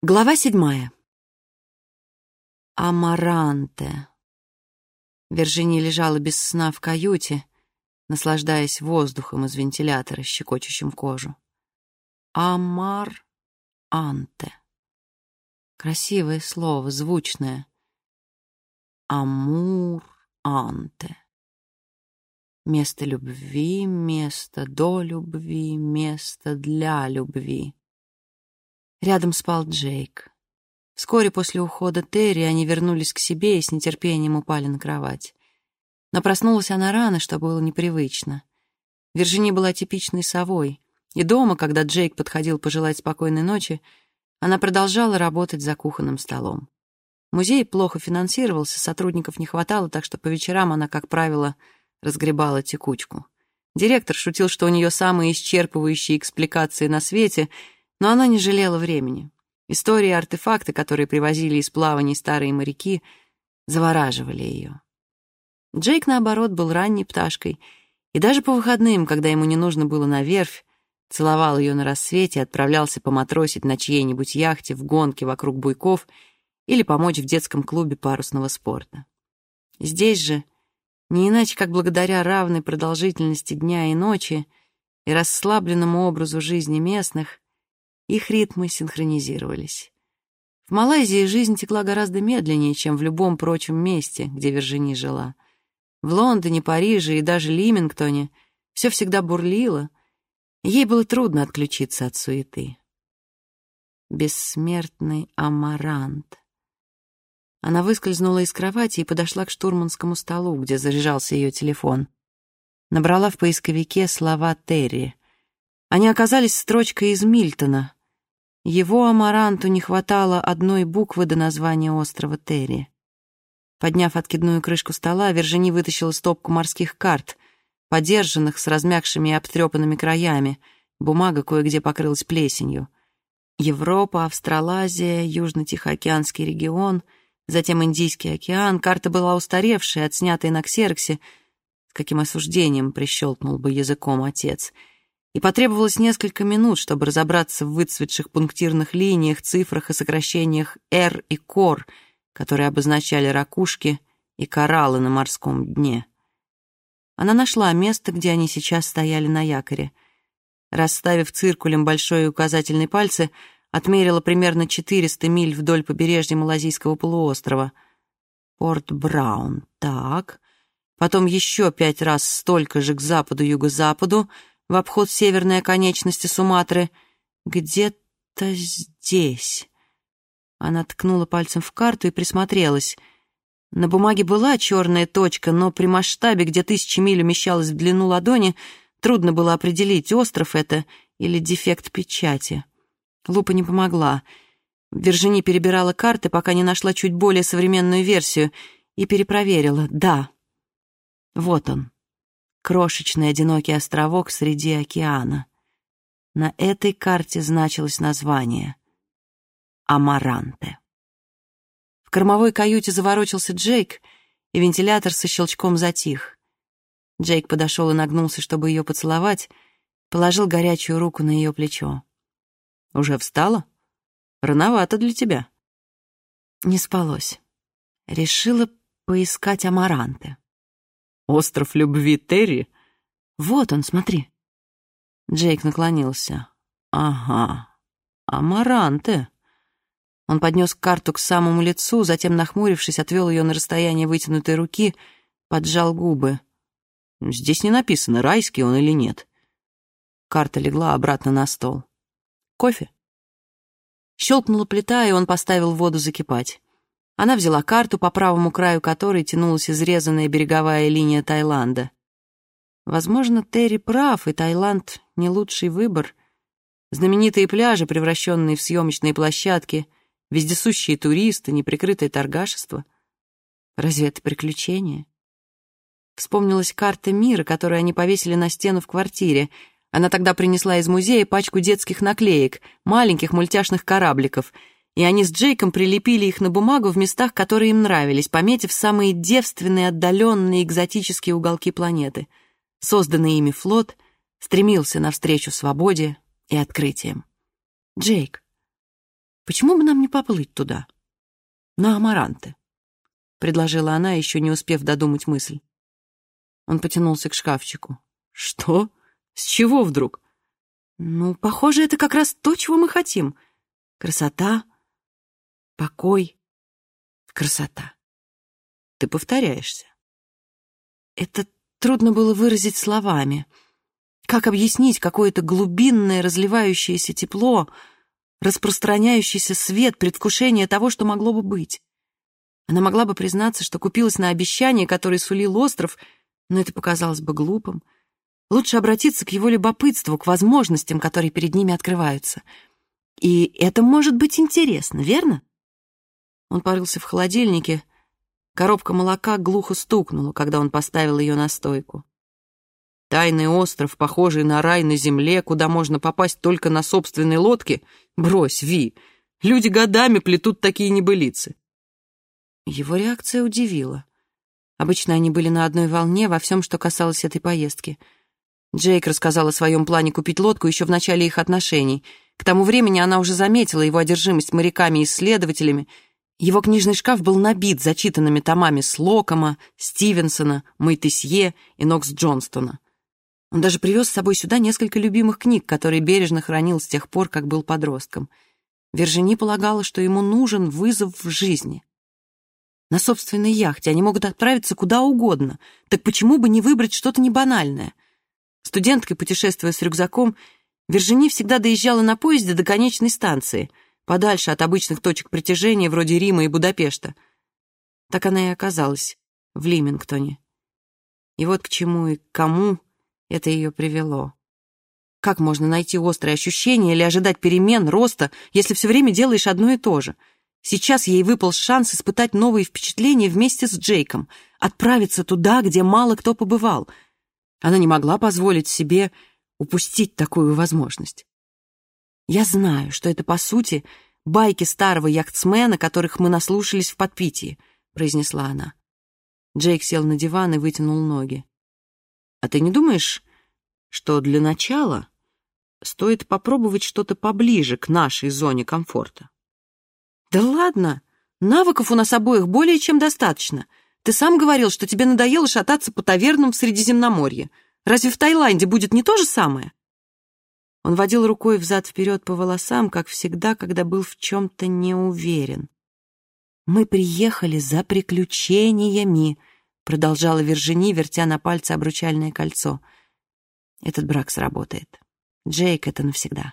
Глава седьмая. Амаранте. Виржини лежала без сна в каюте, наслаждаясь воздухом из вентилятора, щекочущим кожу. Амар-анте. Красивое слово, звучное. Амур-анте. Место любви, место до любви, место для любви. Рядом спал Джейк. Вскоре после ухода Терри они вернулись к себе и с нетерпением упали на кровать. Но проснулась она рано, что было непривычно. Виржини была типичной совой, и дома, когда Джейк подходил пожелать спокойной ночи, она продолжала работать за кухонным столом. Музей плохо финансировался, сотрудников не хватало, так что по вечерам она, как правило, разгребала текучку. Директор шутил, что у нее самые исчерпывающие экспликации на свете — но она не жалела времени. Истории и артефакты, которые привозили из плаваний старые моряки, завораживали ее. Джейк, наоборот, был ранней пташкой, и даже по выходным, когда ему не нужно было на верфь, целовал ее на рассвете и отправлялся поматросить на чьей-нибудь яхте в гонке вокруг буйков или помочь в детском клубе парусного спорта. Здесь же, не иначе как благодаря равной продолжительности дня и ночи и расслабленному образу жизни местных, их ритмы синхронизировались. В Малайзии жизнь текла гораздо медленнее, чем в любом прочем месте, где Виржини жила. В Лондоне, Париже и даже Лимингтоне все всегда бурлило, ей было трудно отключиться от суеты. Бессмертный амарант. Она выскользнула из кровати и подошла к штурманскому столу, где заряжался ее телефон. Набрала в поисковике слова Терри. Они оказались строчкой из Мильтона — его амаранту не хватало одной буквы до названия острова Терри. Подняв откидную крышку стола, Вержини вытащила стопку морских карт, подержанных с размягшими и обтрепанными краями. Бумага кое-где покрылась плесенью. Европа, Австралазия, Южно-Тихоокеанский регион, затем Индийский океан. Карта была устаревшая, отснятая на ксерксе. С каким осуждением прищелкнул бы языком отец — и потребовалось несколько минут, чтобы разобраться в выцветших пунктирных линиях, цифрах и сокращениях «Р» и «Кор», которые обозначали ракушки и кораллы на морском дне. Она нашла место, где они сейчас стояли на якоре. Расставив циркулем большой и указательный пальцы, отмерила примерно 400 миль вдоль побережья Малазийского полуострова. Порт Браун, так. Потом еще пять раз столько же к западу-юго-западу, в обход северной оконечности Суматры. Где-то здесь. Она ткнула пальцем в карту и присмотрелась. На бумаге была черная точка, но при масштабе, где тысячи миль умещалась в длину ладони, трудно было определить, остров это или дефект печати. Лупа не помогла. Вержини перебирала карты, пока не нашла чуть более современную версию, и перепроверила. Да, вот он крошечный одинокий островок среди океана. На этой карте значилось название «Амаранте». В кормовой каюте заворочился Джейк, и вентилятор со щелчком затих. Джейк подошел и нагнулся, чтобы ее поцеловать, положил горячую руку на ее плечо. «Уже встала? Рановато для тебя». Не спалось. Решила поискать Амаранте. Остров любви Терри? Вот он, смотри. Джейк наклонился. Ага, амаранте. Он поднес карту к самому лицу, затем, нахмурившись, отвел ее на расстояние вытянутой руки, поджал губы. Здесь не написано, райский он или нет. Карта легла обратно на стол. Кофе? Щелкнула плита, и он поставил воду закипать. Она взяла карту, по правому краю которой тянулась изрезанная береговая линия Таиланда. Возможно, Терри прав, и Таиланд — не лучший выбор. Знаменитые пляжи, превращенные в съемочные площадки, вездесущие туристы, неприкрытое торгашество. Разве это приключение? Вспомнилась карта мира, которую они повесили на стену в квартире. Она тогда принесла из музея пачку детских наклеек, маленьких мультяшных корабликов — и они с Джейком прилепили их на бумагу в местах, которые им нравились, пометив самые девственные, отдаленные, экзотические уголки планеты. Созданный ими флот стремился навстречу свободе и открытиям. Джейк. Почему бы нам не поплыть туда? На Амаранты, предложила она, еще не успев додумать мысль. Он потянулся к шкафчику. Что? С чего вдруг? Ну, похоже, это как раз то, чего мы хотим. Красота, покой, красота. Ты повторяешься. Это трудно было выразить словами. Как объяснить какое-то глубинное разливающееся тепло, распространяющийся свет, предвкушение того, что могло бы быть? Она могла бы признаться, что купилась на обещание, которое сулил остров, но это показалось бы глупым. Лучше обратиться к его любопытству, к возможностям, которые перед ними открываются. И это может быть интересно, верно? Он порылся в холодильнике. Коробка молока глухо стукнула, когда он поставил ее на стойку. Тайный остров, похожий на рай на земле, куда можно попасть только на собственной лодке? Брось, Ви, люди годами плетут такие небылицы. Его реакция удивила. Обычно они были на одной волне во всем, что касалось этой поездки. Джейк рассказал о своем плане купить лодку еще в начале их отношений. К тому времени она уже заметила его одержимость моряками и исследователями. Его книжный шкаф был набит зачитанными томами Слокома, Стивенсона, Мойтесье и Нокс Джонстона. Он даже привез с собой сюда несколько любимых книг, которые бережно хранил с тех пор, как был подростком. Вержини полагала, что ему нужен вызов в жизни. На собственной яхте они могут отправиться куда угодно, так почему бы не выбрать что-то небанальное? Студенткой, путешествуя с рюкзаком, Вержини всегда доезжала на поезде до конечной станции, подальше от обычных точек притяжения вроде Рима и Будапешта. Так она и оказалась в Лимингтоне. И вот к чему и к кому это ее привело. Как можно найти острые ощущения или ожидать перемен, роста, если все время делаешь одно и то же? Сейчас ей выпал шанс испытать новые впечатления вместе с Джейком, отправиться туда, где мало кто побывал. Она не могла позволить себе упустить такую возможность. Я знаю, что это, по сути, байки старого яхтсмена, которых мы наслушались в подпитии, произнесла она. Джейк сел на диван и вытянул ноги. А ты не думаешь, что для начала стоит попробовать что-то поближе к нашей зоне комфорта? Да ладно, навыков у нас обоих более чем достаточно. Ты сам говорил, что тебе надоело шататься по тавернам в Средиземноморье. Разве в Таиланде будет не то же самое? Он водил рукой взад-вперед по волосам, как всегда, когда был в чем-то не уверен. «Мы приехали за приключениями», продолжала Вержини, вертя на пальце обручальное кольцо. Этот брак сработает. Джейк — это навсегда.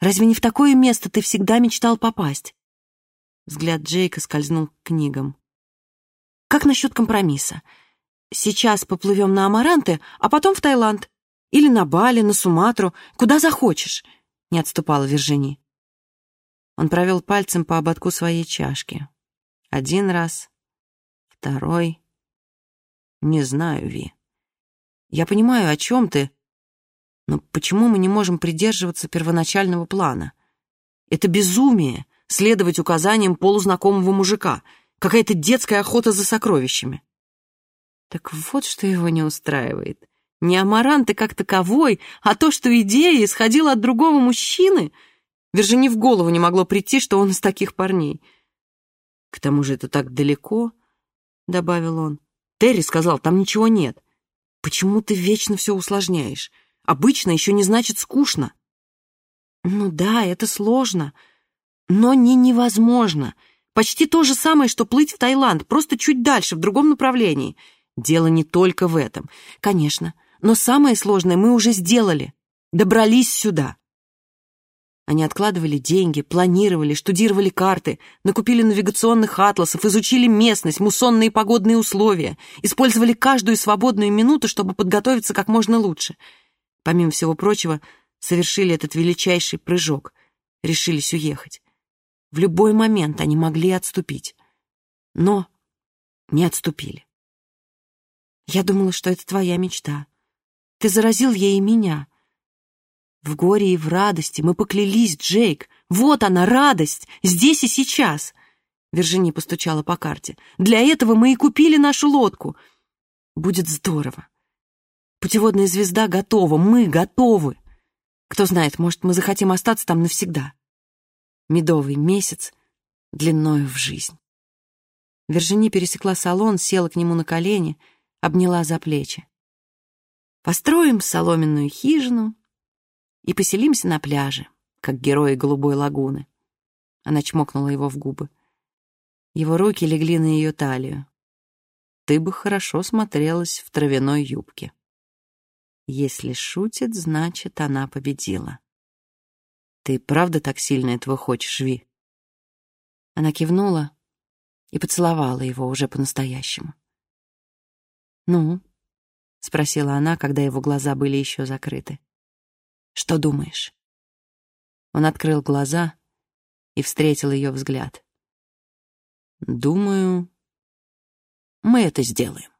Разве не в такое место ты всегда мечтал попасть? Взгляд Джейка скользнул к книгам. Как насчет компромисса? Сейчас поплывем на Амаранты, а потом в Таиланд. Или на Бали, на Суматру, куда захочешь, — не отступала Вержини. Он провел пальцем по ободку своей чашки. Один раз, второй. Не знаю, Ви. Я понимаю, о чем ты, но почему мы не можем придерживаться первоначального плана? Это безумие — следовать указаниям полузнакомого мужика, какая-то детская охота за сокровищами. Так вот, что его не устраивает. Не амаранты как таковой, а то, что идея исходила от другого мужчины. Вержини в голову не могло прийти, что он из таких парней. К тому же это так далеко, — добавил он. Терри сказал, там ничего нет. Почему ты вечно все усложняешь? Обычно еще не значит скучно. Ну да, это сложно, но не невозможно. Почти то же самое, что плыть в Таиланд, просто чуть дальше, в другом направлении. Дело не только в этом. Конечно, но самое сложное мы уже сделали. Добрались сюда. Они откладывали деньги, планировали, штудировали карты, накупили навигационных атласов, изучили местность, муссонные погодные условия, использовали каждую свободную минуту, чтобы подготовиться как можно лучше. Помимо всего прочего, совершили этот величайший прыжок, решились уехать. В любой момент они могли отступить, но не отступили. Я думала, что это твоя мечта. Ты заразил ей меня — в горе и в радости мы поклялись, Джейк. Вот она, радость, здесь и сейчас. Виржини постучала по карте. Для этого мы и купили нашу лодку. Будет здорово. Путеводная звезда готова, мы готовы. Кто знает, может, мы захотим остаться там навсегда. медовый месяц длиною в жизнь. Вержини пересекла салон, села к нему на колени, обняла за плечи. «Построим соломенную хижину и поселимся на пляже, как герои голубой лагуны». Она чмокнула его в губы. Его руки легли на ее талию. «Ты бы хорошо смотрелась в травяной юбке». Если шутит, значит, она победила. «Ты правда так сильно этого хочешь, Ви?» Она кивнула и поцеловала его уже по-настоящему. «Ну?» — спросила она, когда его глаза были еще закрыты. «Что думаешь?» Он открыл глаза и встретил ее взгляд. «Думаю, мы это сделаем».